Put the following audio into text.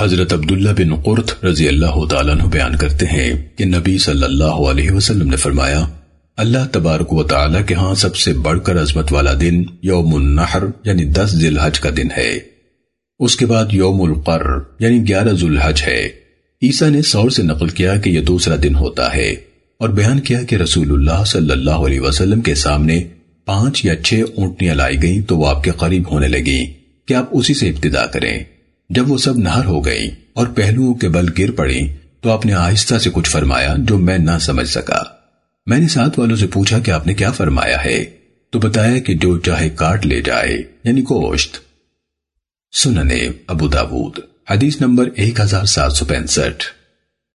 حضرت عبداللہ بن قرط رضی اللہ تعالیٰ عنہ بیان کرتے ہیں کہ نبی صلی اللہ علیہ وسلم نے فرمایا، اللہ تبارک و تعالیٰ کے ہاں سب سے بڑھ کر عظمت والا دن یوم النحر یعنی دس ذی الحج کا دن ہے۔ اس کے بعد یوم القر یعنی گیارہ ذی الحج ہے۔ عیسیٰ نے سور سے نقل کیا کہ یہ دوسرا دن ہوتا ہے اور بیان کیا کہ رسول اللہ صلی اللہ علیہ وسلم کے سامنے پانچ یا چھ اونٹنیاں لائی گئیں تو وہ آپ کے قریب ہونے لگیں۔ کہ آپ اسی سے ابتدا کریں؟ جب وہ سب نہر ہو گئی اور پہلوؤں کے بل گر پڑی تو آپ نے آہستہ سے کچھ فرمایا جو میں نہ سمجھ سکا۔ میں نے ساتھ والوں سے پوچھا کہ آپ نے کیا فرمایا ہے؟ تو بتایا کہ جو چاہے کاٹ لے جائے یعنی گوشت۔ سننے ابو داود، حدیث نمبر ایک ہزار سات سو پینسٹھ۔